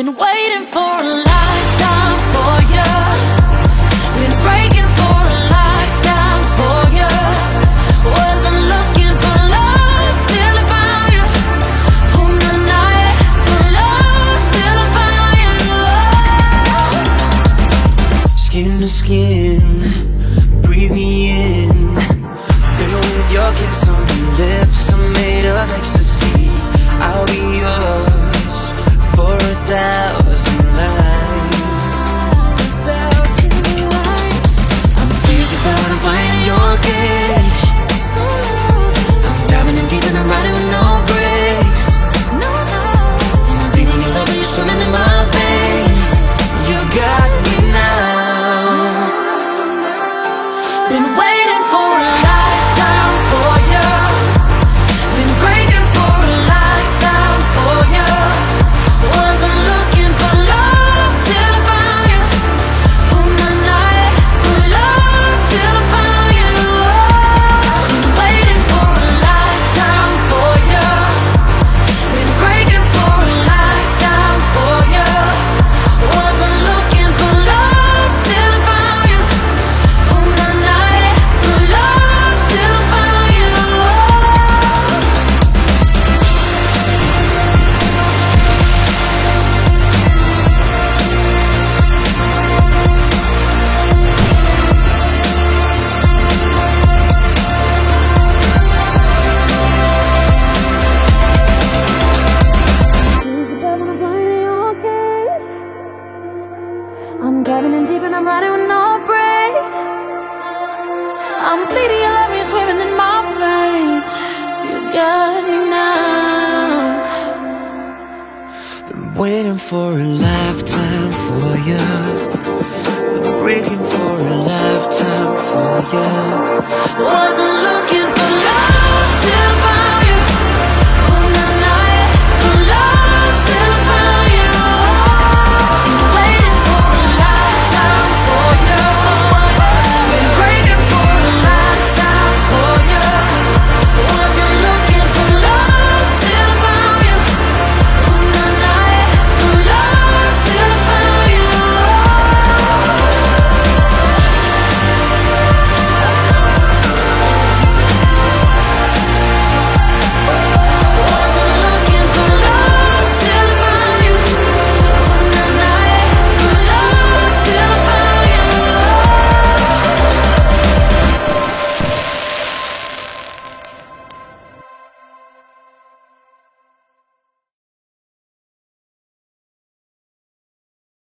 Been waiting for a lifetime for you. Been breaking for a lifetime for you. Wasn't looking for love till I found you. On the night for love till I found you. Skin to skin, breathe me in. Fill with your kiss on your lips. I'm made of ecstasy. Been waiting I'm riding with no brakes. I'm bleeding your love, you're swimming in my veins. You got me now. Been waiting for a lifetime for you. Been breaking for a lifetime for you. Oh,